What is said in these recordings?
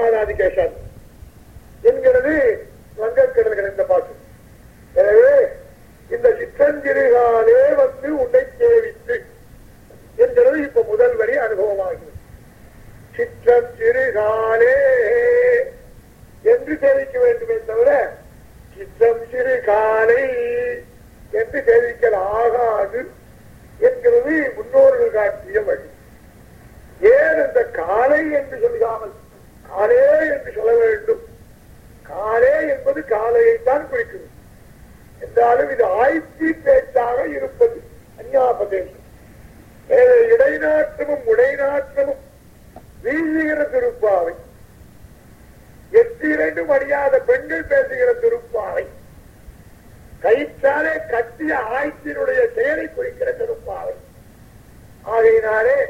மாதாதி கேசாதி என்கிறது வங்கக்கடல்கள் இந்த பாட்டு. எனவே இந்த சிற்றஞ்சிறுகாலே வந்து உன்னை சேவித்து என்கிறது இப்ப முதல் வரி அனுபவமாகிறது. சிற்றஞ்சிறுகாலே என்று சேவிக்க வேண்டுமே தவிர சித்தம் சிறு காலை என்று சேவிக்கல் ஆகாது என்கிறது முன்னோர்கள் காட்டிய வழி. ஏன் இந்த காலை என்று சொல்லாமல் காலே என்று சொல்ல வேண்டும். காலே என்பது காலையைத்தான் குறிக்கிறது. என்றாலும் இது ஆய்ச்சி பேச்சாக இருப்பது அந்யாபதேசம். மேலே இடைநாற்றமும் உடைநாற்றமும் வீசுகிற திருப்பாவை. எட்டு இரண்டும் அறியாத பெண்கள் பேசுகிற திருப்பாவை. கயிற்றாலே கட்டிய ஆய்ச்சியினுடைய செயலை குறிக்கிற திருப்பாவை. ஆகையினாலே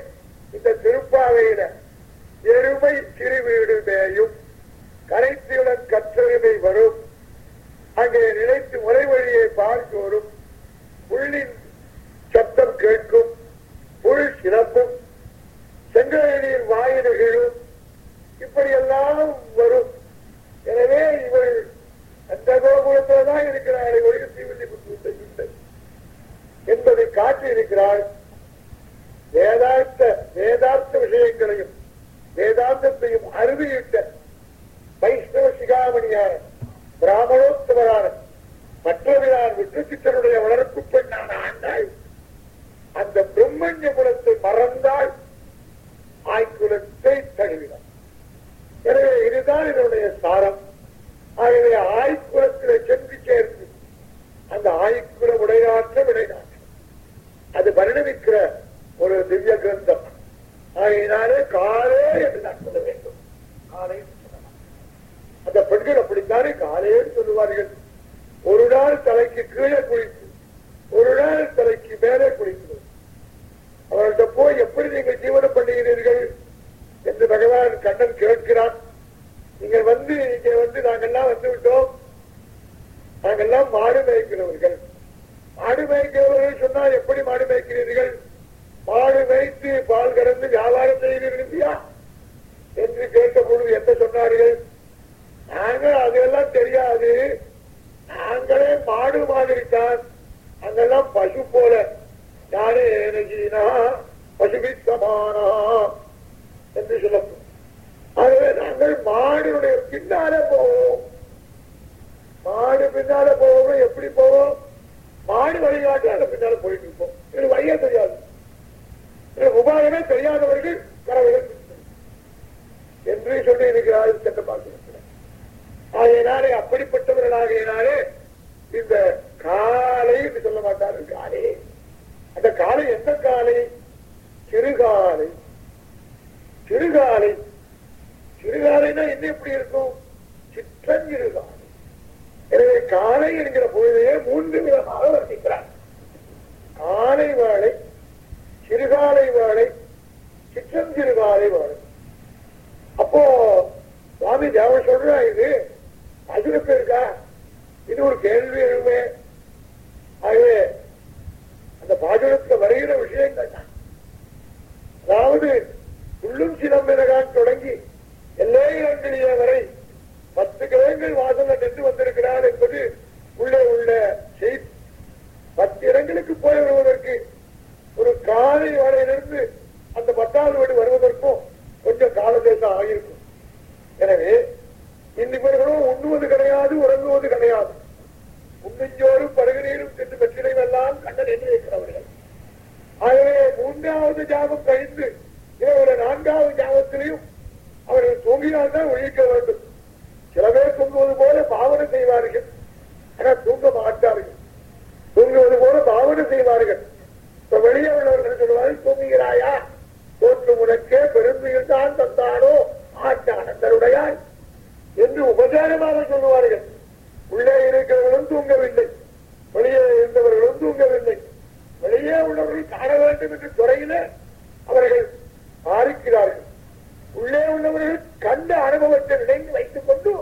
இந்த திருப்பாவையில எருமை சிறு வீடு மேயும் கரைத்தியுடன் வரும். அங்கே நினைத்து முறை வழியை பார்க்கோரும் புள்ளின் சத்தம் கேட்கும். புல் சிறப்பும் செங்கலில் இப்படி இப்படியெல்லாம் வரும். எனவே இவள் அந்த கோகுலத்தில் தான் இருக்கிறாள் தீவிரி தீவிர இல்லை. என்பதை காட்டியிருக்கிறாள். வேதார்த்த வேதார்த்த விஷயங்களையும் வேதாந்தத்தையும் அறுதியிட்ட வைஷ்ணவ சிகாமணியான பிராமணோத்தவரான மற்றவரான விட்டுச்சித்தனுடைய வளர்ப்பு பெண்ணான ஆண்டாய் அந்த பிரம்மண்ய குலத்தை மறந்தால் ஆய்குலத்தை தழுவினார் எனவே இதுதான் இதனுடைய சாரம். ஆகவே ஆய்குலத்திலே சென்று சேர்ந்து அந்த ஆய்குல உடையாற்ற விடையாற்ற. அது பரிணமிக்கிற ஒரு திவ்ய கிரந்தம் ஆகையினாலே காலே என்று நான் சொல்ல வேண்டும். காலை அந்த பெண்கள் அப்படித்தானே காலே சொல்லுவார்கள். ஒரு நாள் தலைக்கு கீழே குளித்து ஒரு நாள் தலைக்கு மேலே குளித்து. அவர்கள்ட்ட போய் எப்படி நீங்கள் ஜீவனம் பண்ணுகிறீர்கள் என்று பகவான் கண்ணன் கேட்கிறான். நீங்கள் வந்து இங்கே வந்து நாங்கெல்லாம் வந்து விட்டோம். நாங்கெல்லாம் மாடு மேய்க்கிறவர்கள். மாடு மேய்க்கிறவர்கள் சொன்னால் எப்படி மாடு மேய்க்கிறீர்கள்? மாடு மேய்த்து பால் கறந்து வியாபாரம் செய்கிறீர்கள் என்று கேட்ட பொழுது என்ன சொன்னார்கள்? நாங்கள் அதெல்லாம் தெரியாது. நாங்களே மாடு மாதிரி தான் அங்கெல்லாம் பசு போல. யாரே எனஜீனா பசுபி சமானா என்று சொல்லப்படும். ஆகவே நாங்கள் மாடுடைய பின்னாலே போவோம். மாடு பின்னால போவோம் எப்படி போவோம்? மாடு வழிகாட்டி அந்த பின்னால போயிட்டு இருப்போம் இது வழியே தெரியாது இது உபாயமே தெரியாதவர்கள் கரவைகள் என்று சொல்லி இருக்கிறார்கள் சென்று பார்த்திருக்கிறார் ஆகையினாலே அப்படிப்பட்டவர்களாகையினாலே இந்த காலை என்று சொல்ல மாட்டார்கள் காலை அந்த காலை எந்த காலை சிறுகாலை சிறுகாலை சிறுகாலைனா என்ன எப்படி இருக்கும் சிற்றஞ்சிறுகாலை எனவே காலை என்கிற பொழுதையே மூன்று விதமாக வர்ணிக்கிறார் காலை வாழை சிறுகாலை வாழை சிற்றஞ்சிறுகாலை வாழை அப்போ சுவாமி தேவன் சொல்றா இது அதுக்கு இருக்கா இது ஒரு கேள்வி எழுமே ஆகவே அந்த பாஜகத்துல வருகிற விஷயங்கள் தான் அதாவது உள்ளும் சிலம்பினகான் தொடங்கி எல்லை இரண்டிலேயே வரை பத்து கிரகங்கள் வாசல்ல நின்று வந்திருக்கிறார் என்பது உள்ளே உள்ள செய்தி பத்து இடங்களுக்கு போய் வருவதற்கு ஒரு காலை வரையிலிருந்து அந்த பத்தாவது வீடு வருவதற்கும் கொஞ்சம் காலதேசம் ஆகியிருக்கும் எனவே இவர்களும் உண்ணுவது கிடையாது உறங்குவது கிடையாது உண்ணுஞ்சோறு படுகிறீரும் சென்று வெற்றிடம் எல்லாம் கண்ணன் என்று இருக்கிறவர்கள் ஆகவே மூன்றாவது ஜாபம் கழிந்து இரவுல நான்காவது ஜாபத்திலையும் அவர்கள் தூங்கினால்தான் ஒழிக்க வேண்டும் சில பேர் தூங்குவது போல பாவனை செய்வார்கள் ஆனால் தூங்க மாட்டார்கள் தூங்குவது போல பாவனை செய்வார்கள் இப்ப வெளியே உள்ளவர்கள் சொல்வார்கள் தூங்குகிறாயா தோற்று உனக்கே பெருந்துயில் தான் தந்தானோ ஆட்ட அனந்தருடையாய் என்று உபச்சாரமாக சொல்லுவார்கள் உள்ளே இருக்கிறவர்களும் தூங்கவில்லை வெளியே இருந்தவர்களும் தூங்கவில்லை வெளியே உள்ளவர்கள் காண வேண்டும் என்று துறையிலே அவர்கள் பாதிக்கிறார்கள் உள்ளே உள்ளவர்கள் கண்ட அனுபவத்தை நினைந்து வைத்துக் கொண்டு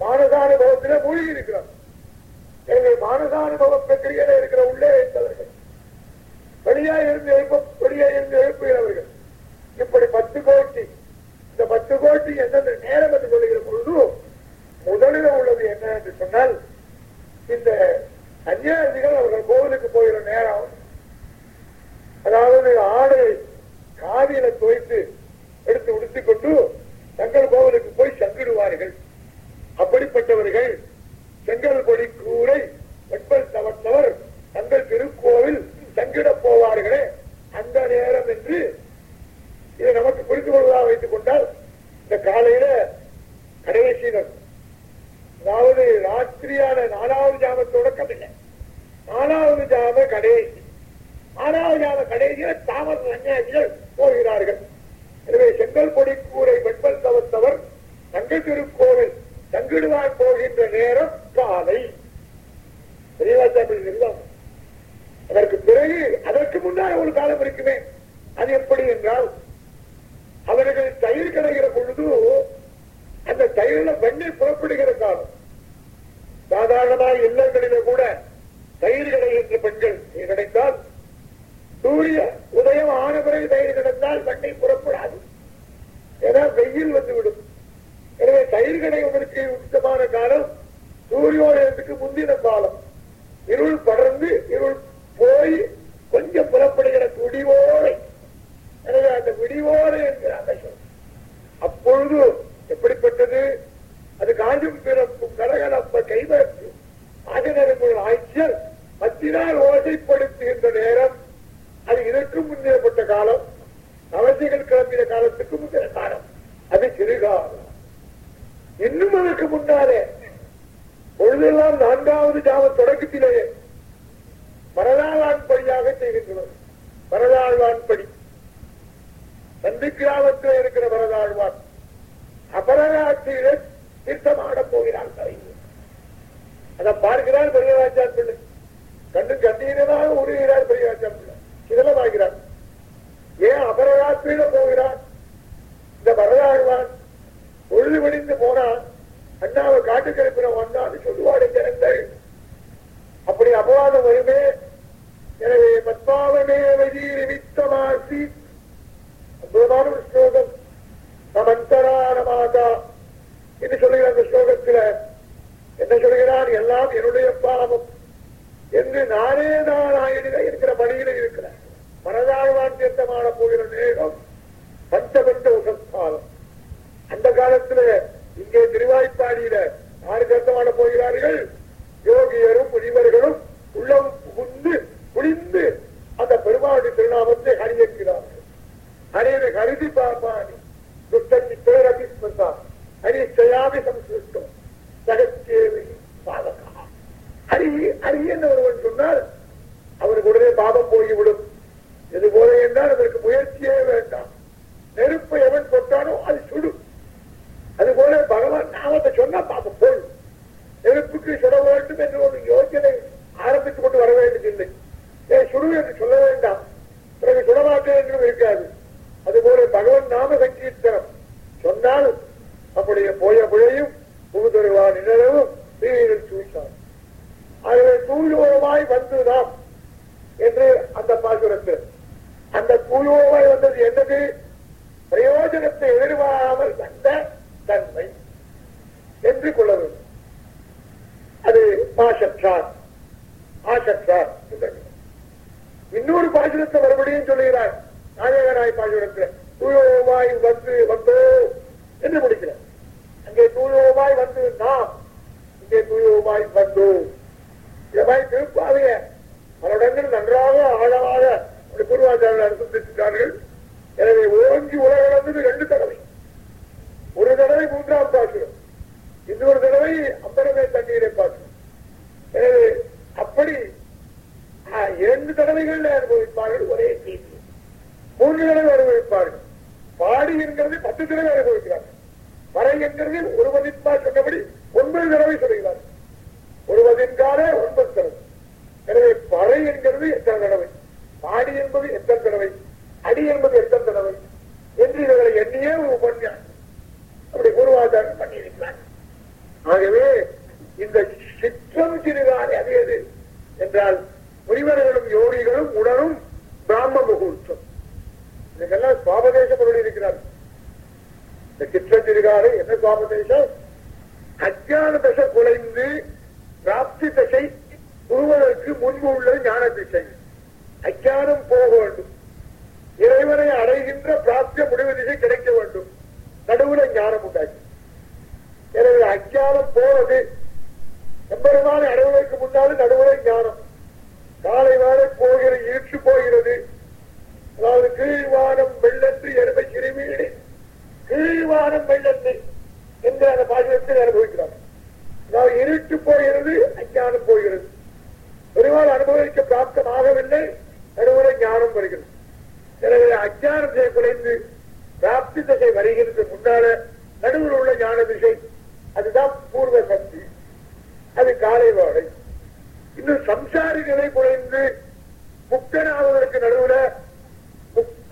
மானசானுபவத்திலே மூழ்கி இருக்கிறார் எனவே மானசானுபவ பிரக்கிரியில இருக்கிற உள்ளே இருந்தவர்கள் வெளியே இருந்து எழுப்ப வெளியே இருந்து எழுப்புகிறவர்கள் இப்படி பத்து கோட்டி இந்த பத்து கோட்டி எந்தெந்த நேரம் என்று சொல்லுகிற பொழுது முதலில் உள்ளது என்ன என்று சொன்னால் இந்த சன்னியாசிகள் அவர்கள் கோவிலுக்கு போகிற நேரம் அதாவது ஆடை காவியில துவைத்து எடுத்து உடுத்திக் கொண்டு தங்கள் கோவிலுக்கு போய் சங்கிடுவார்கள். அப்படிப்பட்டவர்கள் செங்கல் கொடி கூரை வெப்பல் தவற்றவர் தங்கள் திருக்கோவில் சங்கிட போவார்களே. அந்த நேரம் என்று இதை நமக்கு புரிந்து கொள்வதாக வைத்துக் கொண்டால் இந்த காலையில கடைசியினர் அதாவது ராத்திரியான நாலாவது ஜாமத்தோட தொடக்கம் நாலாவது ஜாம கடைசி. நாலாவது ஜாம கடைசியில தாமத சன்னியாசிகள் போகிறார்கள். எனவே செங்கல் பொடி கூரை வெண்பல் தவத்தவர் தங்க திருக்கோவில் தங்கிடுவான் போகின்ற நேரம் காலை. அதற்கு பிறகு அதற்கு முன்னால் ஒரு காலம் இருக்குமே. அது எப்படி என்றால் அவர்கள் தயிர் கிடைக்கிற பொழுது அந்த தயிரில வெண்ணெய் புறப்படுகிற காலம். சாதாரணமாக இல்லங்களிலே கூட தயிர் கிடைக்கின்ற பெண்கள் கிடைத்தால் சூரிய உதயம் ஆன பிறகு தயிர் கிடைத்தால் வெண்ணெய் புறப்படாது. ஏன்னா வெயில் வந்துவிடும். எனவே தயிர் கிடைப்பதற்கு உச்சமான காலம் சூரியோதயத்துக்கு முந்தின காலம். இருள் படர்ந்து இருள் போய் கொஞ்சம் புறப்படுகிற விடிவோரை எனவே அந்த விடிவோரை என்கிற அந்த சொல். அப்பொழுது எப்படிப்பட்டது? அது காஞ்சும் பிறப்பும் கடகலப்ப கைவரத்து ஆஜனர்கள் ஆய்ச்சல் மத்தினால் ஓசைப்படுத்துகின்ற நேரம். அது இதற்கு முன்னேற்பட்ட காலம். அவசியங்கள் கிளம்பின காலத்துக்கு முந்தின காலம். அது சிறுகாலம். இன்னும் அதற்கு முன்னாலே பொழுதெல்லாம் நான்காவது ஜாம தொடக்கத்திலேயே பரதாழ்வான் படியாக செய்கின்றனர் மரதாழ்வான்படி படி. தந்தி கிராமத்தில் இருக்கிற மரதாழ்வான் அபரராட்சியிலே தீர்த்தமாட போகிறான் தலைவர் அதை பார்க்கிறார் பெரியராஜான் பிள்ளை. கண்டு கண்ணீரமாக உருகிறார் பெரியராஜான் பிள்ளை. சிதலமாகிறார். ஏன் அபரராட்சியில போகிறான் இந்த மரதாழ்வான் பொழுது விடிந்து போனான் அண்ணாவை காட்டுக்கு அனுப்பின வந்தான்னு சொல்லுவாடு ஜனங்கள். அப்படி அபவாதம் வருமே. எனவே பத்மாவமே நிமித்தமாசி. அற்புதமான ஒரு ஸ்லோகம். நமந்தரான மாதா என்று சொல்லுகிற அந்த ஸ்லோகத்தில் என்ன சொல்கிறான் எல்லாம் என்னுடைய பாவம். என்று நானே நாராயணில இருக்கிற பணியில இருக்கிறேன். மனதாழ்வான் தீர்த்தமான போகிற நேரம் பஞ்சபஞ்ச உசஸ்காலம் அந்த காலத்துல இங்கே திருவாய்ப்பாடியில யாரு தீர்த்தமான போகிறார்கள் யோகியரும் முனிவர்களும் உள்ளம் புகுந்து குளிந்து அந்த பெருமாளுடைய திருநாமத்தை ஹரியக்கிறார்கள் ஹரியனை கருதி பார்ப்பானி துஷ்டத்தி பேரபி ஸ்மசா ஹரி செய்யாமி சம்ஸ்கிருஷ்டம் சகச்சேவி பாதகா ஹரி ஹரி என்று ஒருவன் சொன்னால் அவனுக்கு உடனே பாவம் போய்விடும் இது போல என்றால் அதற்கு முயற்சியே வேண்டாம் நெருப்பை எவன் தொட்டானோ அது சுடும் அதுபோல பகவான் நாமத்தை சொன்னா பாப்பம் போய் நெருப்புக்கு சுட வேண்டும் என்று ஒரு யோசனை ஆரம்பித்துக் கொண்டு வர வேண்டியதில்லை ஏன் சுடு என்று சொல்ல வேண்டாம் பிறகு சுடமாட்டேன் என்றும் இருக்காது அதுபோல பகவன் நாம சங்கீர்த்தனம் சொன்னால் அப்படியே போய பிழையும் புகுதருவான் நிழலும் தீரில் சூழ்ச்சார் ஆகவே தூயோமாய் வந்து நாம் என்று அந்த பாசுரத்தில் அந்த தூயோமாய் வந்தது என்னது பிரயோஜனத்தை எதிர்பாராமல் வந்த தன்மை என்று கொள்ள வேண்டும் அது மாசற்றார் ஆசற்றார் இன்னொரு பாசுரத்தை மறுபடியும் சொல்லுகிறார் நாயகராய் பாசுரத்தில் தூயோமாய் வந்து வந்தோ என்று முடிக்கிறார் அங்கே தூயோமாய் வந்து நாம் இங்கே தூயோமாய் வந்தோம் இந்த மாதிரி திருப்பாவைய பல இடங்கள் நன்றாக ஆழமாக அப்படி பூர்வாச்சாரர்கள் அனுசந்தித்தார்கள் எனவே ஓங்கி உலகளந்தது ரெண்டு தடவை ஒரு தடவை மூன்றாம் பாசுரம் இன்னொரு தடவை அம்பரமே தண்ணீரை பாசுரம் எனவே அப்படி ஆ, இரண்டு தடவைகள் அனுபவிப்பார்கள் ஒரே செய்தி மூன்று தடவை அனுபவிப்பார்கள் பாடி என்கிறது பத்து தடவை அனுபவிக்கிறார்கள் வரை என்கிறது ஒரு மதிப்பா சொன்னபடி ஒன்பது தடவை சொல்கிறார்கள் ஒரு மதின்கால ஒன்பது தடவை எனவே என்பது எத்தனை தடவை? பாடி என்பது எத்தனை தடவை? அடி என்பது எத்தனை தடவை? என்று இவர்களை எண்ணியே ஒரு உபன்யாசம். அப்படி பூர்வாச்சாரம் பண்ணியிருக்கிறார். ஆகவே இந்த சிற்றம் சிறுகாலை அது எது? என்றால் முனிவர்களும் யோகிகளும் உடனும் பிராம முகூர்த்தம். இதுக்கெல்லாம் சுவாபதேச பொருள் இருக்கிறார் சித்திரஞ்சிறுகாலை என்ன சுவாபதேசம்? அஜான தசை குலைந்து பிராப்தி தசை ஒருவருக்கு முன்பு உள்ள ஞான திசை அஜானம் போக வேண்டும். இறைவனை அடைகின்ற பிராப்திய முடிவு திசை கிடைக்க வேண்டும். நடுவுல ஞானம் உண்டாச்சு. எனவே அஜானம் போவது எம்பெருமான அடைவதற்கு முன்னாலும் நடுவுல ஞானம். காலை வேலை போகிற இருட்டு போகிறது. அதாவது கீழ்வானம் வெள்ளத்து எருமை சிறுமீடு. கீழ்வானம் வெள்ளத்து என்று அந்த பாசனத்தில் அனுபவிக்கிறார் அதாவது இருட்டு போகிறது அஞ்ஞானம் போகிறது. பெருமாள் அனுபவிக்க பிராப்தமாகவில்லை. நடுவரை ஞானம் வருகிறது. எனவே அஞ்ஞானத்தை குறைந்து பிராப்தி திசை வருகிறது முன்னால நடுவில் உள்ள ஞான திசை. அதுதான் பூர்வ சக்தி. அது காலை வாழை. இன்னும் சம்சாரி நிலை குறைந்து முக்தனாவதற்கு நடுவுல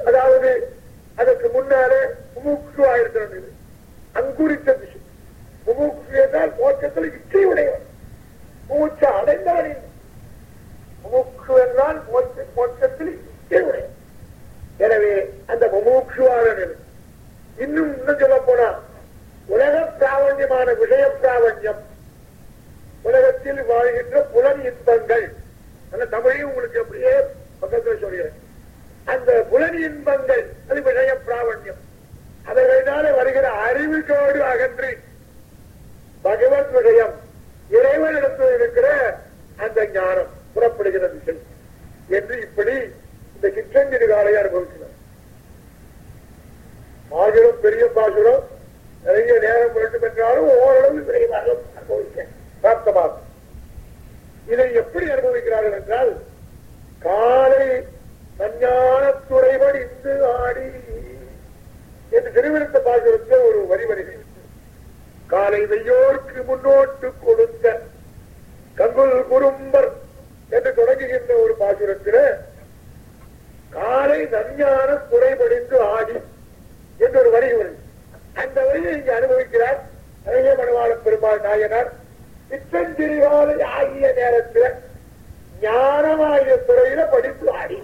அதாவது அதற்கு முன்னாலே முமுட்சுவா இருக்கிறது அங்குரித்த திசை. முமுட்சு என்றால் மோட்சத்தில் இச்சை உடையவன் மூச்ச அடைந்தவன் முமுட்சு என்றால் மோட்சத்தில் எனவே அந்த முமுட்சுவாளன் இன்னும் இன்னும் சொல்ல போனா உலக பிராவண்யமான விஷய பிராவண்யம். உலகத்தில் வாழ்கின்ற புலன் இன்பங்கள். அந்த தமிழையும் உங்களுக்கு அப்படியே பக்கத்தில் சொல்கிறேன் அந்த புலன் இன்பங்கள் அது விஷய பிராவண்யம். அவைகளினால வருகிற அறிவுகளோடு அகன்று பகவத் விஷயம் இறைவனிடத்தில் இருக்கிற அந்த ஞானம் புறப்படுகிற திசை என்று இப்படி இந்த சிற்றஞ்சிறு காலை அனுபவிக்கிறார் பாசுரம் பெரிய பாசுரம் நிறைய நேரம் வேண்டும் என்றாலும் ஓரளவு விரைவாக அனுபவிக்க பிராப்தமாகும் இதை எப்படி அனுபவிக்கிறார்கள் என்றால் காலை நஞ்ஞான துறைவன் இந்து ஆடி என்று திருவிருத்த பாசுரத்தில் ஒரு வரி வருகிறது காலை வெய்யோருக்கு முன்னோட்டு கொடுத்த கங்குல் குறும்பர் என்று தொடங்குகின்ற ஒரு பாசுரத்தில் காலை நஞ்ஞான குறைபடிந்து ஆடி என்று ஒரு வரி வருது அந்த வரியை இங்கு அனுபவிக்கிறார் அழகிய மணவாள பெருமாள் நாயனார் சிற்றஞ்சிறிகாலை ஆகிய நேரத்தில் ஞானமாகிய துறையில படித்து ஆடி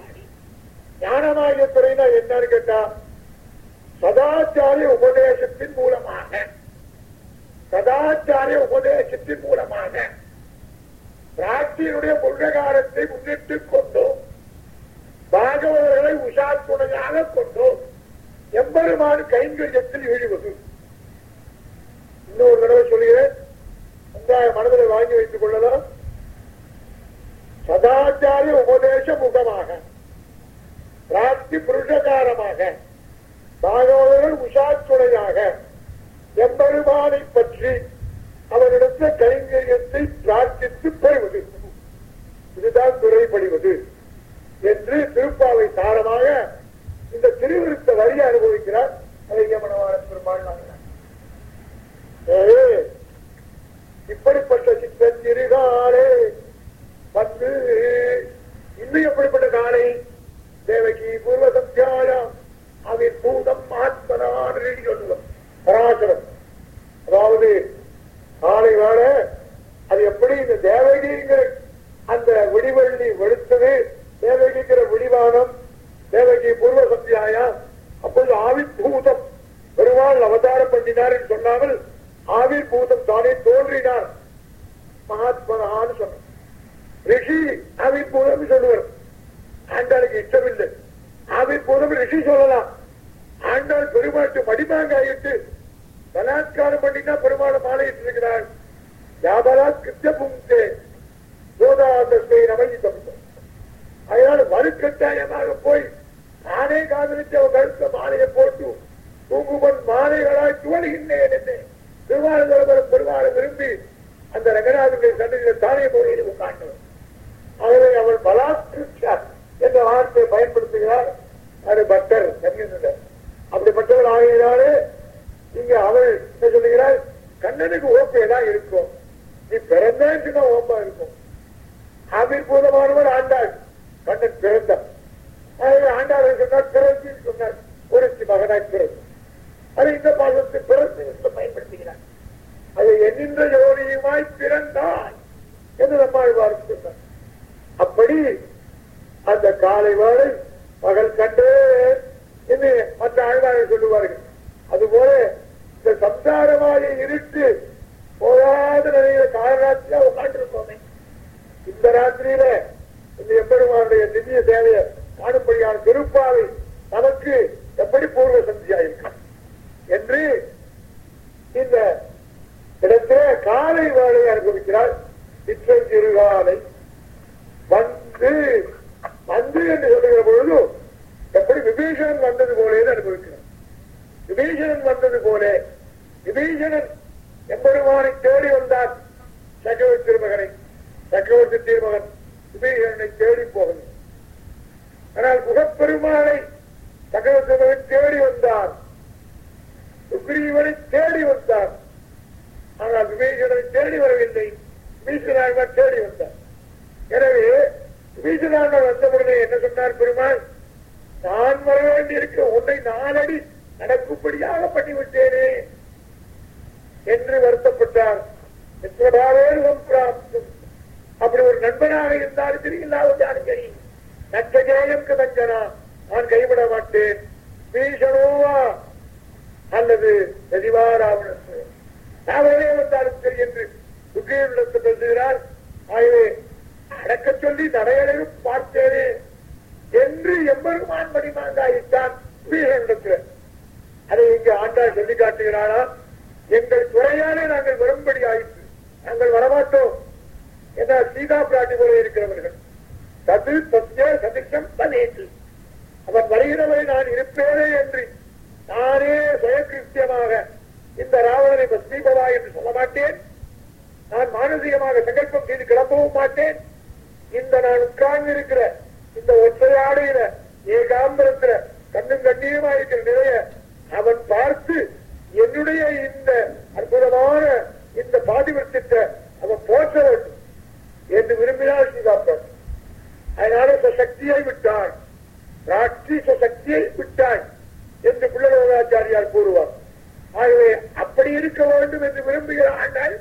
ஞானமாகிய துறையில என்னன்னு கேட்டா சதாச்சாரிய உபதேசத்தின் மூலமாக சதாச்சாரிய உபதேசத்தின் மூலமாக பிராட்டியினுடைய புண்ணியகாரத்தை முன்னிட்டுக் கொண்டோம் பாகவதர்களை உஷா துணையாக கொண்டோம் எம்பெருமான் கைங்கரியத்தில் ஈடுபது இன்னொரு தடவை சொல்கிறேன் நன்றாக மனதில் வாங்கி வைத்துக் கொள்ளலாம். சதாச்சாரிய உபதேச முகமாக பிராப்தி புருஷகாரமாக பாகவதர்கள் உஷாச்சுடையாக எம்பெருமானை பற்றி அவரிடத்த கைங்கரியத்தை பிரார்த்தித்து பெறுவது. இதுதான் துறைப்படுவது என்று திருப்பாவை சாரமாக இந்த திருவிருத்த வரியை அனுபவிக்கிறார் அழகியமனவான பெருமாள் இப்படிப்பட்ட சித்தன் திருகாலே வந்து இன்னும் எப்படிப்பட்ட காலை தேவகி பூர்வ சத்தியாயம் அவிர் பூதம் ஆத்மனான் சொல்லுவோம் பராசரம் அதாவது காலை வாழ அது எப்படி இந்த தேவகிங்கிற அந்த விடிவெள்ளி வெளுத்தது தேவகிங்கிற விடிவானம் தேவகி பூர்வ சத்தியாயா அப்பொழுது ஆவிர்பூதம் பெருமாள் அவதாரம் பண்ணினார் என்று சொல்லாமல் ஆவிர்பூதம் தானே தோன்றினார் மகாத்மனான்னு சொன்னார் ரிஷி ஆவிர்பூதம் சொல்லுவார் ஆண்டாளுக்கு இஷ்டமில்லை ஆவிர்பூதம் ரிஷி சொல்லலாம் ஆண்டாள் பெருமாட்டு மடிமாங்காயிட்டு பலாத்காரம் பண்ணினா பெருமாள் மாலையிட்டு இருக்கிறார் யாபலாத் கிருத்திய புங்கே சோதாந்தஸ்தை நமயிதம் அதனால வலுக்கட்டாயமாக போய் நானே காதலிச்சு அவன் கருத்த மாலையை போட்டு தூங்குவன் மாலைகளாய் துவழுகின்றேன் என்று திருவாரூர் பெருமாளை விரும்பி அந்த ரங்கநாதனுடைய சன்னதியில தானே முறையில் உட்கார்ந்தவர் ஆகவே அவள் பலாத்கிருத்தார் என்ற வார்த்தையை பயன்படுத்துகிறார் அது பக்தர் கண்ணியர் அப்படிப்பட்டவள் ஆகியதாலே இங்க அவள் என்ன சொல்லுகிறார் கண்ணனுக்கு ஓப்பே தான் இருக்கும். நீ பிறந்தேன்னு சொன்னா ஓப்பா இருக்கும். அபிர்பூதமானவர் ஆண்டாள். கண்ணன் பிறந்தார். ஆண்டாள் சொன்னார் பிறந்து சொன்னார். ஒருத்தி மகனாய் பிறந்து அது இந்த பாசத்தை பிறந்து பயன்படுத்துகிறார். அது எண்ணின்ற யோனியுமாய் பிறந்தாய் என்று நம்மாழ்வார் சொன்னார். அப்படி அந்த காலை வாழை பகல் கண்டு என்று மற்ற ஆழ்வார்கள் சொல்லுவார்கள். அதுபோல இந்த சம்சார சம்சாரமாக இருட்டு போகாத நிலையில காலராத்திரியா உட்கார்ந்து இந்த ராத்திரியில இந்த எம்பெருமானுடைய திவ்ய சேவையை காணும்படியான திருப்பாவை நமக்கு எப்படி பூர்வ சந்தியா இருக்கும் என்று இந்த இடத்துல காலை வேலையை அனுபவிக்கிறார் திருகாலை வந்து வந்து என்று சொல்லுகிற பொழுது எப்படி விபீஷணன் வந்தது போலேன்னு அனுபவிக்கிறார். விபீஷணன் வந்தது போல. விபீஷணன் எம்பெருமானை தேடி வந்தார் சக்கரவர்த்தி திருமகனை. சக்கரவர்த்தி திருமகன் விபீஷணனை தேடி போகவில்லை. ஆனால் முகப்பெருமானை சக்கரவர்த்தி மகன் தேடி வந்தார் சுக்ரீவனை தேடி வந்தார் ஆனால் விபீஷணனை தேடி வரவில்லை. விபீஷணாழ்வார் தேடி வந்தார் எனவே விபீஷணாழ்வார் வந்தவுடனே என்ன சொன்னார் பெருமாள்? நான் வர வேண்டியிருக்க உன்னை நாலடி நடக்கும்படியாக பண்ணிவிட்டேனே என்று வருத்தப்பட்டார். அப்படி ஒரு நண்பனாக இருந்தாலும் சரி இல்லாவிட்டாலும் சரி நச்சஜேயம் கதஞ்சனா நான் கைவிட மாட்டேன். பீஷணோவா அல்லது பிரதிவாராவணத்து நாவலே வந்தாலும் சரி என்று சுக்ரீவனிடத்து பேசுகிறார் ஆகவே அடக்க சொல்லி நடையடையும் பார்த்தேனே என்று எம்பெருமான் மணிமாங்காயிட்டான் பீஷனிடத்தில். அதை இங்கு ஆண்டாள் சொல்லி காட்டுகிறாளா எங்கள் துறையாலே நாங்கள் வரும்படி ஆயிற்று. நாங்கள் வரமாட்டோம். என்ற சீதா பிராட்டி போல இருக்கிறவர்கள். தது சத்திய சதிஷம் தனேற்று அவன் வருகிறவரை நான் இருப்பேனே என்று நானே சுயகிருத்தியமாக இந்த ராவணனை பஸ்தீபவா என்று சொல்ல மாட்டேன். நான் மானசீகமாக சங்கல்பம் செய்து கிளம்பவும் மாட்டேன். இந்த நான் உட்கார்ந்து இருக்கிற இந்த ஒற்றையாடுகிற ஏகாம்பரத்துல கண்ணும் கண்ணியமா இருக்கிற நிறைய அவன் பார்த்து என்னுடைய இந்த அற்புதமான இந்த பாதிவர்த்தத்தை அவன் போற்ற வேண்டும் என்று விரும்பினால் சீதாப்பன் அதனால சக்தியை விட்டான். ராட்சீச சக்தியை விட்டான் என்று பிள்ளலோகாச்சாரியார் கூறுவார். ஆகவே அப்படி இருக்க வேண்டும் என்று விரும்புகிறான் ஆண்டாள்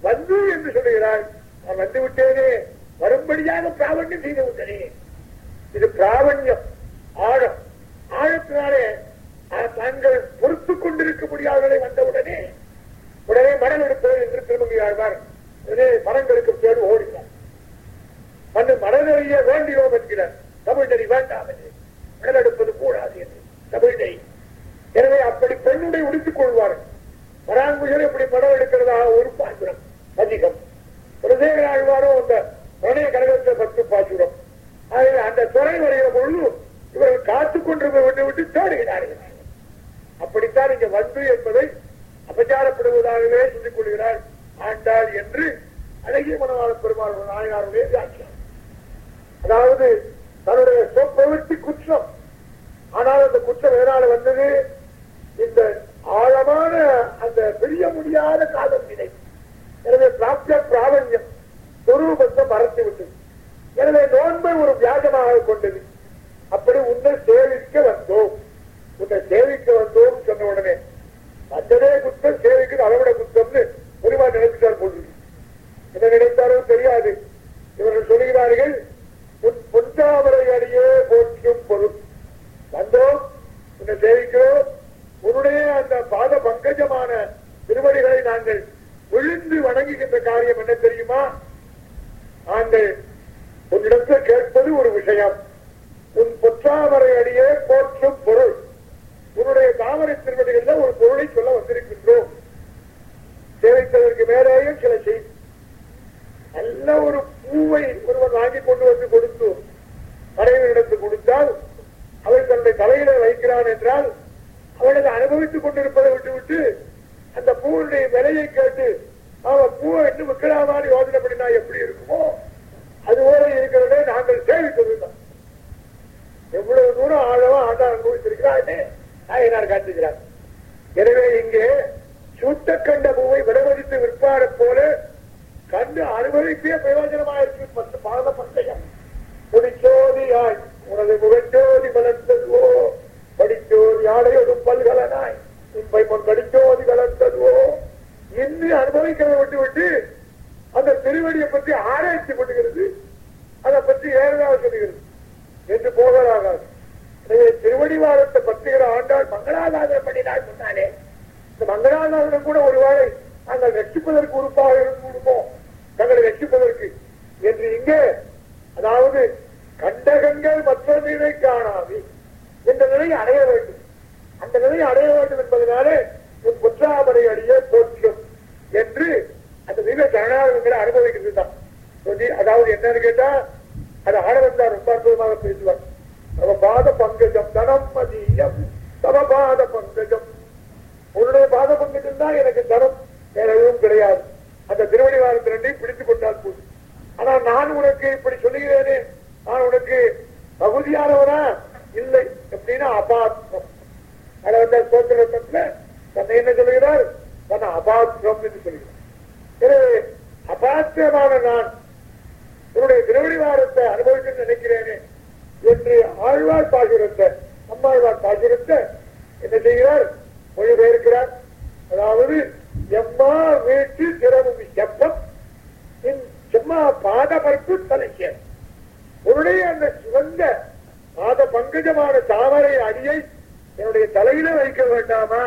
வந்து என்று சொல்லுகிறாள் நான் வந்து விட்டேனே. வரும்படியாக பிராவண்யம் செய்து விட்டனே. இது பிராவண்யம் ஆழம். ஆழத்தினாலே தாங்கள் பொறுத்துக் கொண்டிருக்க முடியாதவர்களை வந்தவுடனே உடனே மணல் எடுப்பது என்று திருமங்கி ஆழ்வார் உடனே மரங்களுக்கு தேடு ஓடினார். வந்து மனதறிய வேண்டியோம் என்கிறார். தமிழ் நெறி வேண்டாம் என்று. மணல் எடுப்பது கூடாது என்று. தமிழ் நெறி. எனவே அப்படி பெண்ணுடை உடுத்திக் கொள்வார்கள் பராங்குயர் இப்படி மணல் எடுக்கிறதாக ஒரு பாசுரம் அதிகம் பிரதேக ஆழ்வாரோ அந்த பிரணய கழகத்தை பத்து பாசுரம். ஆகவே அந்த துறை வருகிற பொழுது இவர்கள் காத்துக் கொண்டு விட்டு விட்டு தேடுகிறார்கள். அப்படித்தான் இங்க வந்து என்பதை அபச்சாரப்படுவதாகவே சொல்லிக் கொள்கிறார் ஆண்டாள் என்று அழகிய மனவாள பெருமாள் நாயனாருடைய வியாக்கியம் அதாவது தன்னுடைய சொற்பவர்த்தி குற்றம். ஆனால் அந்த குற்றம் எதனால வந்தது? இந்த ஆழமான அந்த பிரிய முடியாத காதல் நிலை. எனவே பிராப்திய பிராவண்யம். சொரூபத்தை மறைத்து விட்டது. எனவே நோன்பை ஒரு வியாஜமாக கொண்டது. அப்படி உன்னை சேவிக்க வந்தோம். உன்னை சேவிக்க வந்தோம் சொன்ன உடனே மற்றதே குத்தம் சேவிக்கிறது அளவிட குத்தம்னு பெருமா நினைத்தார் போது என்ன நினைத்தாரோ தெரியாது. இவர்கள் சொல்கிறார்கள் உன் பொன்றாமரை அடியே போற்றும் பொருள். வந்தோம் உன்னை சேவிக்கிறோம் உன்னுடைய அந்த பாத பங்கஜமான திருவடிகளை நாங்கள் விழுந்து வணங்குகின்ற காரியம் என்ன தெரியுமா? நாங்கள் உன்னிடத்தில் கேட்பது ஒரு விஷயம். உன் பொற்றாமரை அடியே போற்றும் பொருள். உன்னுடைய தாமரை திருவடிகளில் ஒரு பொருளை சொல்ல வந்திருக்கின்றோம். சேவைத்ததற்கு மேலேயும் சில செய்தி நல்ல ஒரு பூவை ஒருவன் வாங்கி கொண்டு வந்து கொடுத்து தலைவரிடத்து கொடுத்தால் அவள் தன்னுடைய தலையில வைக்கிறான் என்றால் அவளுக்கு அனுபவித்துக் கொண்டிருப்பதை விட்டுவிட்டு அந்த பூவுடைய விலையை கேட்டு அவன் பூவை என்று விற்கலாமான்னு யோசனை பண்ணினா எப்படி இருக்குமோ அதுபோல இருக்கிறதே நாங்கள் சேவித்ததுதான் எவ்வளவு தூரம் ஆழமா ஆண்டா அனுபவித்திருக்கிறான்னு நாயனார் காட்டுகிறார். எனவே இங்கே சூட்டக்கண்ட கண்ட பூவை விலமதித்து விற்பாரை போல கண்டு அனுபவிப்பே பிரயோஜனமாக இருக்கு பத்து பாத பந்தயம். முடிச்சோதியாய் உனது முகச்சோதி வளர்ந்ததுவோ? படிச்சோதி ஆடையோடு பல்கலனாய் இன்பை முன் படிச்சோதி வளர்ந்ததுவோ? இன்று அனுபவிக்கிறத விட்டு விட்டு அந்த திருவடியை பற்றி ஆராய்ச்சி பண்ணுகிறது. அதை பற்றி ஏறதாக சொல்லுகிறது. என்று போகலாகாது. திருவடிவாரத்தை திருவடி ஆண்டால் ஆண்டாள் மங்களாதாரம் பண்ணினாள் சொன்னாலே. இந்த மங்களாதாரம் கூட ஒருவேளை நாங்கள் ரட்சிப்பதற்கு உறுப்பாக இருந்துமோ தங்களை ரட்சிப்பதற்கு. என்று இங்கே அதாவது கண்டகங்கள் மற்றொன்றினை காணாது என்ற நிலையை அடைய வேண்டும். அந்த நிலையை அடைய வேண்டும் என்பதனாலே உன் புற்றாமரை அடிய போற்றும் என்று அந்த மிக சரணாகங்களை அனுபவிக்கிறது தான். அதாவது என்னன்னு கேட்டா அது ஆடவந்தார் ரொம்ப அற்புதமாக பேசுவார். தவபாத பங்கஜம் தனம் மதியம் தவ பாத பங்கஜம். உன்னுடைய பாத பங்கஜம் தான் எனக்கு தனம் வேற எதுவும் கிடையாது. அந்த திருவடி வாரத்திரண்டையும் பிடித்துக் கொண்டால் போதும். ஆனா நான் உனக்கு இப்படி சொல்லுகிறேனே. நான் உனக்கு தகுதியானவனா? இல்லை. எப்படின்னா அபாத்மம் அதை வந்து சோத்திரத்துல தன்னை என்ன சொல்லுகிறார்? தன்னை அபாத்மம் என்று சொல்கிறார் எனவே அபாத்தியமான நான் உன்னுடைய திருவடி வாரத்தை அனுபவிக்கணும்னு நினைக்கிறேனே. என்று ஆழ்வார் பாகிரத்த அம்மாழ்வார் பாகிரத்த என்ன செய்கிறார்? மொழிபெயர்க்கிறார். அதாவது எம்மா வீட்டு திறமும் செப்பம் என் செம்மா பாதபர்ப்பு தலைக்கிய உன்னுடைய அந்த சிவந்த பாத பங்கஜமான தாமரை அடியை என்னுடைய தலையில வைக்க வேண்டாமா?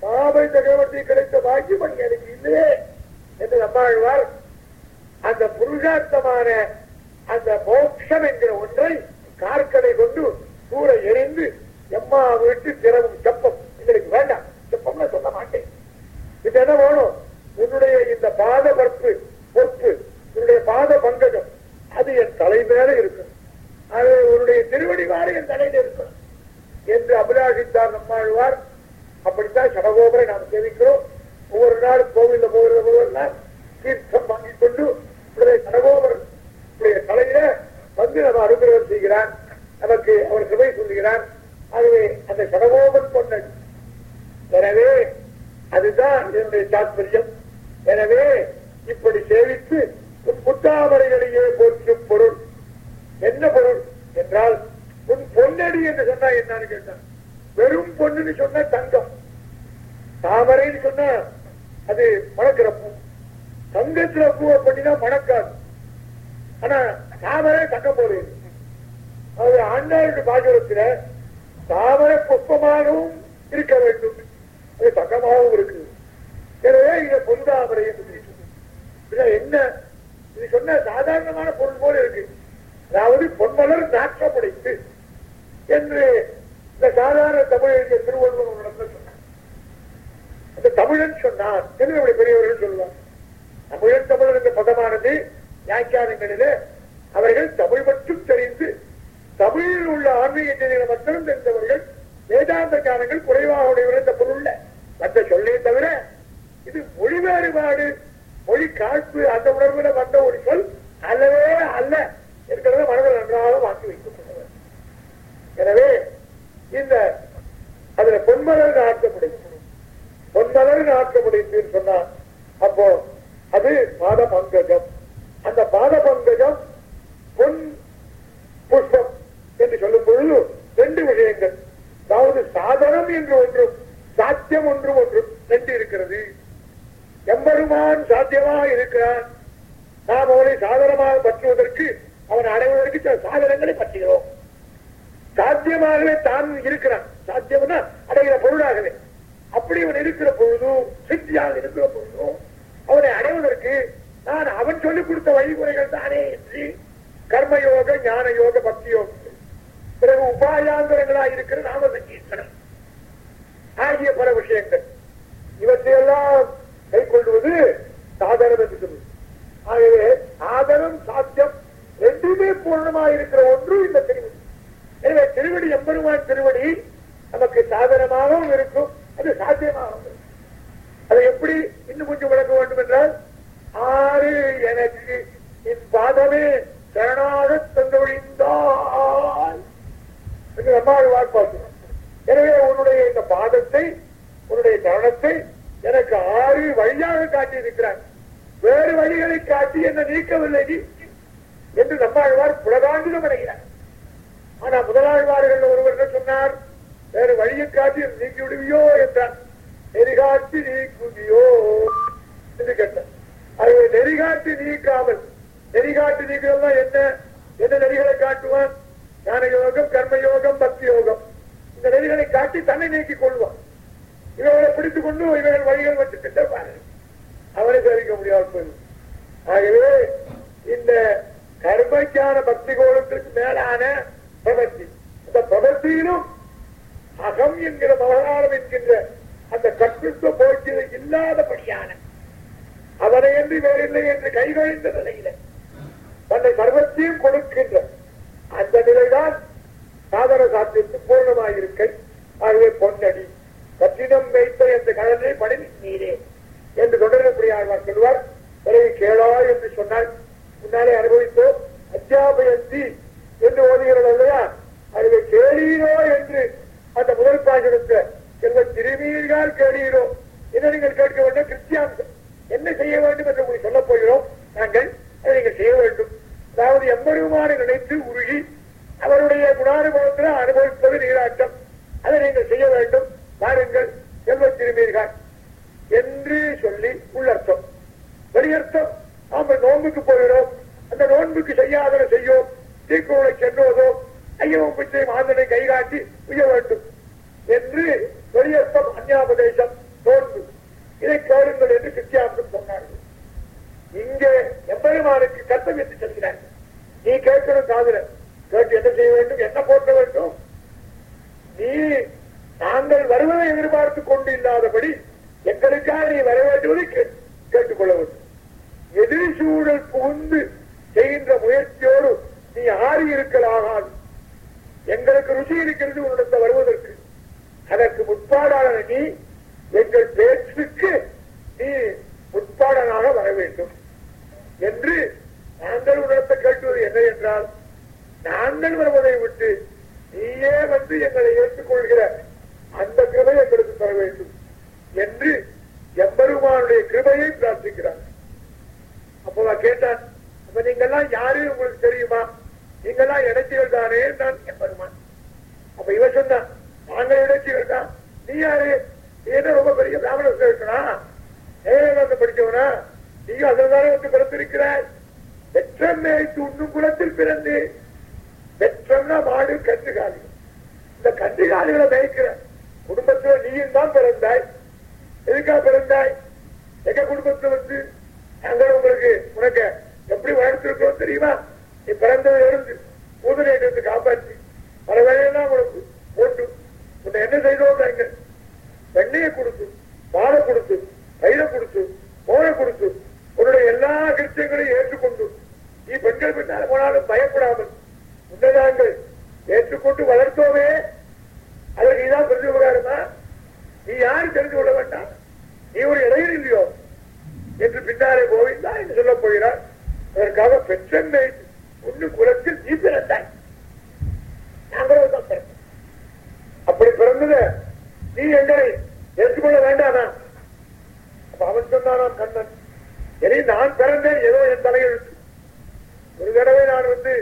பாபை சக்கரவர்த்தி கிடைத்த பாக்கியம் எனக்கு இல்லையே என்று நம்மாழ்வார் அந்த புருஷார்த்தமான அந்த மோட்சம் என்கிற ஒன்றை கார்கடை கொண்டு கூரை எரிந்து எம்மா வீட்டு திறவும் செப்பம் எங்களுக்கு வேண்டாம். செப்பம்னு சொல்ல மாட்டேன். இது என்ன வேணும்? உன்னுடைய இந்த பாத பற்பு பொறுப்பு உன்னுடைய பாத பங்கஜம் அது என் தலை மேல இருக்கணும் அது உன்னுடைய திருவடி வார என் தலையில இருக்கணும் என்று அபிலாஷித்தார் நம்மாழ்வார். அப்படித்தான் சடகோபரை நாம் சேவிக்கிறோம். ஒவ்வொரு நாள் கோவில்ல போகிற ஒவ்வொரு தீர்த்தம் வாங்கிக் கொண்டு உடைய சடகோபர் உடைய தலையில வந்து நம்ம அனுகிரகம் செய்கிறார். நமக்கு அவர் சுவை சொல்லுகிறார். ஆகவே அந்த சடகோபன் பொன்னன். எனவே அதுதான் என்னுடைய தாத்பரியம் எனவே இப்படி சேவித்து உன் புத்தாமரைகளையே போற்றும் பொருள். என்ன பொருள் என்றால் உன் பொன்னடி என்று சொன்னா என்னன்னு கேட்டான். வெறும் பொண்ணுன்னு சொன்னா தங்கம். தாமரைன்னு சொன்னா அது மணக்கிறப்பும் தங்கத்துல பூவை பண்ணினா மணக்காது. ஆனா தாமரை தங்கம் போல இருக்கு அது ஆண்டாளுடைய பாஜகத்துல தாமரை புஷ்பமாகவும் இருக்க வேண்டும். அது தக்கமாகவும் இருக்கு. எனவே இதை பொந்தாமரை என்று சொல்லிட்டு என்ன? இது சொன்ன சாதாரணமான பொருள் போல இருக்கு. அதாவது பொன்மலர் நாற்றப்படைத்து என்று இந்த சாதாரண தமிழ் எழுதிய திருவள்ளுவர் நடத்த சொன்னார். அந்த தமிழன் சொன்னார். என்று நம்முடைய பெரியவர்கள் சொல்லுவார் தமிழன் தமிழர் என்ற பதமானது யாக்கியானங்களிலே அவர்கள் தமிழ் மட்டும் தெரிந்து தமிழில் உள்ள ஆன்மீக செய்திகளை மட்டும் தெரிந்தவர்கள் வேதாந்த ஞானங்கள் குறைவாக உடையவர்கள் இந்த பொருள் மற்ற சொல்லே தவிர இது மொழி வேறுபாடு மொழி காழ்ப்பு அந்த உணர்வுல வந்த ஒரு சொல் அல்லவே அல்ல என்கிறத மனதில் நன்றாக வாங்கி வைக்கப்பட்டவர் எனவே இந்த அதுல பொன்மலர் நாட்டமுடைத்து பொன்மலர் நாட்டமுடைத்துன்னு சொன்னார் அப்போ அது பாத பங்கஜம் அந்த பாத பங்கஜம் பொன் புஷ்பம் என்று சொல்லும் பொழுது ரெண்டு விஷயங்கள். அதாவது சாதனம் என்று ஒன்றும் சாத்தியம் ஒன்றும் ஒன்றும் ரெண்டு இருக்கிறது. எம்பெருமான் சாத்தியமாக இருக்கிறான். நாம் அவனை சாதனமாக பற்றுவதற்கு அவன் அடைவதற்கு சில சாதனங்களை பற்றுகிறோம். சாத்தியமாகவே தான் இருக்கிறான். சாத்தியம்னா அடைகிற பொருளாகவே. அப்படி அவன் இருக்கிற பொழுதும் சித்தியாக இருக்கிற பொழுதும் அவனை அடைவதற்கு நான் அவன் சொல்லிக் கொடுத்த வழிமுறைகள் தானே என்று கர்மயோக ஞான யோக பக்தி யோகம் பிறகு உபாயாந்திரங்களா இருக்கிற நாம சங்கீர்த்தனம் ஆகிய பல விஷயங்கள் இவற்றையெல்லாம் கைக்கொள்வது சாதனம் என்று சொல்லுவது ஆகவே சாதனம் சாத்தியம் ரெண்டுமே பூர்ணமாக இருக்கிற ஒன்று இந்த திருவடி எனவே திருவடி எம்பெருமான் திருவடி நமக்கு சாதனமாகவும் இருக்கும் அது சாத்தியமாகவும் இருக்கும் அதை எப்படி இன்னும் கொஞ்சம் விளக்க வேண்டும் என்றால் ஆறு எனக்கு என் பாதமே சரணாக தந்தொழிந்தால் என்று நம்மால் வார்ப்பார்கள் எனவே உன்னுடைய இந்த பாதத்தை உன்னுடைய சரணத்தை எனக்கு ஆறு வழியாக காட்டி இருக்கிறார் வேறு வழிகளை காட்டி என்ன நீக்கவில்லை நீ என்று நம்மாழ்வார் புலகாண்டிலும் அடைகிறார் ஆனா முதலாழ்வார்கள் ஒருவர் என்ன சொன்னார் வேறு வழியை காட்டி நீக்கி விடுவியோ என்றார் நெறிகாட்டி நீக்குவியோ என்று கேட்டார் ஆகவே நெறிகாட்டி நீக்காமல் நெறிகாட்டி நீக்கிறதா என்ன என்ன நெறிகளை காட்டுவான் ஞான யோகம் கர்ம யோகம் பக்தி யோகம் இந்த நெறிகளை காட்டி தன்னை நீக்கிக் கொள்வான். இவர்களை பிடித்துக் கொண்டு இவர்கள் வழிகள் வந்து திட்டப்பாரு அவரை சேவிக்க முடியாது போகுது ஆகவே இந்த கர்மக்கான பக்தி கோலத்திற்கு மேலான பிரபத்தி இந்த பிரபத்தியிலும் அகம் என்கிற மகனாரம் என்கின்ற அந்த கற்றுத்துவ போக்கியது இல்லாதபடியான அவனை என்று வேறில்லை என்று கைகழிந்த நிலையில தன்னை சர்வத்தையும் கொடுக்கின்ற அந்த நிலைதான் சாதன சாத்தியத்து பூர்ணமாயிருக்கை. ஆகவே பொன்னடி கற்றிடம் வைத்த என்ற கடலை பணி நீரே. என்று தொடரப்படியாழ்வார் சொல்வார். பிறகு கேளா என்று சொன்னால் முன்னாலே அனுபவித்தோம். அத்தியாபயந்தி என்று ஓதுகிறது இல்லையா அதுவே கேளீரோ என்று அந்த முதல் பாசனத்தை செல்வ திருமீர்கள் கேளீரோ. இதை நீங்கள் கேட்க வேண்டும்? கிறிஸ்டியான்கள் என்ன செய்ய வேண்டும் என்று உங்களுக்கு சொல்லப் போகிறோம். நாங்கள் அதை நீங்கள் செய்ய வேண்டும். அதாவது எம்பெருமானை நினைத்து உருகி அவருடைய குணானுபவத்தில் அனுபவிப்பது நீராட்டம். அதை நீங்கள் செய்ய வேண்டும். பாருங்கள் செல்வ திரும்பீர்கள் என்று சொல்லி உள்ளர்த்தம். வெளியர்த்தம். நாம நோன்புக்கு போகிறோம். அந்த நோன்புக்கு செய்யாதன செய்யும் தீக்குறளை சென்றோதோ ஐயவன் பிச்சை மாந்தனை கைகாட்டி உய வேண்டும் என்று வெளியர்த்தம் அந்யாபதேசம் நோன்பு. இதை கேளுங்கள் என்று கிறிஸ்டியான்கள் சொன்னார்கள். இங்கே எம்பெருமானுக்கு கர்த்தம் என்று சொல்கிறார்கள் நீ கேட்கணும் காதல கேட்டு என்ன செய்ய வேண்டும் என்ன போட்ட வேண்டும்? நீ நாங்கள் வருவதை எதிர்பார்த்துக் கொண்டு இல்லாதபடி எங்களுக்காக நீ வர வேண்டுவதை கேட்டுக்கொள்ள வேண்டும். எதிர் சூழல் புகுந்து செய்கின்ற முயற்சியோடு நீ ஆறி இருக்கலாகாது. எங்களுக்கு ருசி இருக்கிறது உன்னிடத்த வருவதற்கு. அதற்கு முற்பாடான நீ எங்கள் பேச்சுக்கு நீ முற்பாடனாக வர வேண்டும் என்று நாங்கள் உணர்த்த கேட்டுவது என்ன என்றால் நாங்கள் வருவதை விட்டு நீயே வந்து எங்களை ஏற்றுக்கொள்கிற அந்த கிருபை எங்களுக்கு தர வேண்டும் என்று எம்பெருமானுடைய கிருபையை பிரார்த்திக்கிறார். அப்போ நான் கேட்டான் அப்ப நீங்கெல்லாம் யாரு? உங்களுக்கு தெரியுமா? நீங்கெல்லாம் இடைச்சிகள் தானே? நான் எம்பெருமான். அப்ப இவன் சொன்னான் நாங்கள் இடைச்சிகள் தான். நீ யாரு? நீ என்ன ரொம்ப பெரிய பிராமணர் இருக்கலாம் ஏதாவது படிச்சவனா? நீங்க அதில் தானே வந்து பிறந்திருக்கிறாய்? பெற்றம் மேய்த்து உண்ணும் குலத்தில் பிறந்து. வெற்றம்னா மாடு கன்றுகாலி. இந்த கன்றுகாலிகளை மேய்க்கிற குடும்பத்துல நீயும் தான் பிறந்தாய். எதுக்கா பிறந்தாய்? எங்க குடும்பத்துல வந்து நாங்கள் உங்களுக்கு உனக்கு எப்படி வளர்த்திருக்கோம் தெரியுமா? நீ பிறந்ததுல இருந்து பூதனை இருந்து காப்பாற்றி பல வேலையெல்லாம் உனக்கு போட்டு உன்னை என்ன செய்தோம் எங்க வெண்ணையை கொடுத்து பாலை கொடுத்து தயிரை கொடுத்து மோரை கொடுத்து உன்னுடைய எல்லா கிருத்தியங்களையும் ஏற்றுக்கொண்டு மக்கள் பின்னால் போனாலும் பயப்படாமல் உன்னை ஏற்றுக்கொண்டு வளர்த்தோமே. அதை நீதான் தெரிஞ்சு விடாருமா நீ யாரு தெரிந்து கொள்ள வேண்டாம்? நீ ஒரு இடையில் இல்லையோ? என்று பின்னாலே கோவிந்தா என்று சொல்லப் போகிறார். அதற்காக பெற்றென்னை உன்னு குலத்தில் நீ பிறந்தாய். நாங்களும் தான் பிறந்தோம். அப்படி பிறந்தது நீ எங்களை ஏற்றுக்கொள்ள வேண்டாமா? அவன் சொன்னானாம் கண்ணன் இனி நான் பிறந்தேன் ஏதோ என் தலையெழுத்து ஒரு தடவை நான் வந்து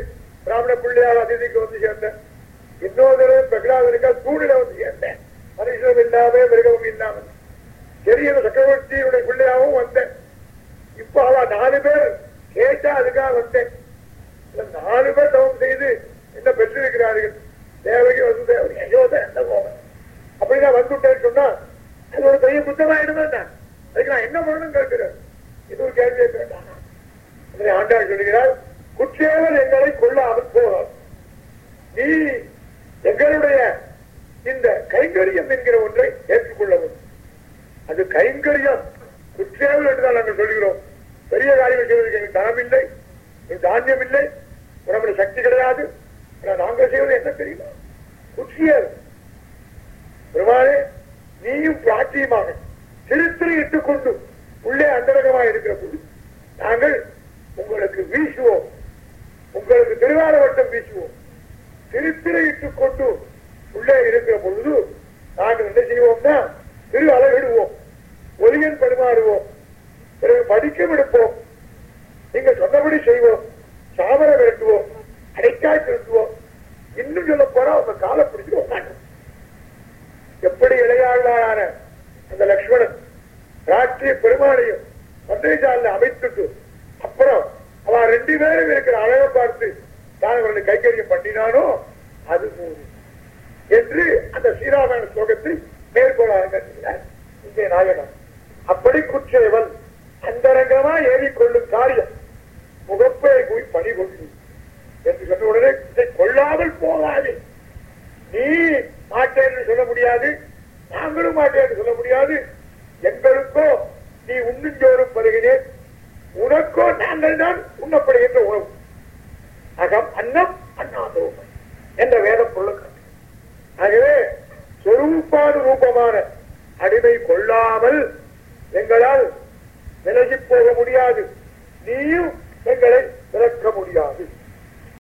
பிராமண பிள்ளையார் அதிதிக்கு வந்து சேர்ந்தேன். இன்னொரு தடவை பிரகலாதனுக்கா சூழ்நிலை வந்து சேர்ந்தேன். மனுஷனும் இல்லாம மிருகமும் இல்லாமல். பெரிய சக்கரவர்த்தியுடைய பிள்ளையாகவும் வந்தேன். இப்ப அவ நாலு பேர் கேட்டா அதுக்காக வந்தேன். இந்த நாலு பேர் தவம் செய்து என்ன பெற்றிருக்கிறார்கள்? தேவகி வசுதேவரி அயோத எந்த அப்படி அப்படிதான் வந்துட்டேன்னு சொன்னா அது ஒரு பெரிய புத்தமாயிடுதான் அதுக்கு நான் என்ன பண்ணணும் கேட்கிறேன்? இது ஒரு கேள்வியை கேட்டான்? ஆண்டாள் சொல்கிறார் குற்றேவல் எங்களை கொள்ளாமல் போகும் நீ எங்களுடைய இந்த கைங்கரியம் என்கிற ஒன்றை ஏற்றுக்கொள்ள வேண்டும் அது கைங்கரியம் குற்றேவல் என்றுதான் நாங்கள் சொல்கிறோம். பெரிய காரியம் செய்வதற்கு எங்களுக்கு தனம் இல்லை தானியம் இல்லை உடம்புல சக்தி கிடையாது. நாங்கள் செய்வது என்ன தெரியுமா? குற்றியல் பெருமாளே நீயும் பிராட்டியமாக திருத்திரை இட்டுக் கொண்டு உள்ளே அந்தரகமாக இருக்கிற போது நாங்கள் உங்களுக்கு வீசுவோம். உங்களுக்கு திருவார வட்டம் வீசுவோம். திருத்திரையிட்டுக் கொண்டு உள்ளே இருக்கிற பொழுது நாங்கள் என்ன செய்வோம்னா திரு அளவிடுவோம். ஒலியன் பரிமாறுவோம். பிறகு படிக்க விடுப்போம் நீங்க சொன்னபடி செய்வோம். சாமர விரட்டுவோம். அடைக்காய் திருத்துவோம். இன்னும் சொல்ல போனா அவங்க காலை பிடிச்சிருவோம் நாங்கள் எப்படி இளையாளான அந்த லக்ஷ்மணன் ராஷ்டிரிய பெருமானையும் சந்தேஜால அமைத்துட்டு ரெண்டு பேரும் இருக்கிற அழகை பார்த்து நான் அவர்களை கைக்கரியம் பண்ணினானோ அது போதும். என்று அந்த ஸ்ரீராமாயண ஸ்லோகத்தை மேற்கொள்ளாங்க இங்கே நாயகன் அப்படி குற்றேவல் அந்தரங்கமா ஏறிக்கொள்ளும் காரியம் முகப்பே போய் பணி கொண்டு என்று சொன்ன உடனே இதை கொள்ளாமல் போகாது. நீ மாட்டேன்னு சொல்ல முடியாது. நாங்களும் மாட்டேன்னு சொல்ல முடியாது. எங்களுக்கோ நீ உண்ணுஞ்சோறும் பருகினேன். உனக்கோ நாங்கள் தான் உண்ணப்படுகின்ற உணவு. அகம் அன்னம் அண்ணாதோமை என்ற வேத பொருள் ஆகவே சொரூப்பான ரூபமான அடிமை கொள்ளாமல் எங்களால் விலகி போக முடியாது. நீயும் எங்களை விளக்க முடியாது.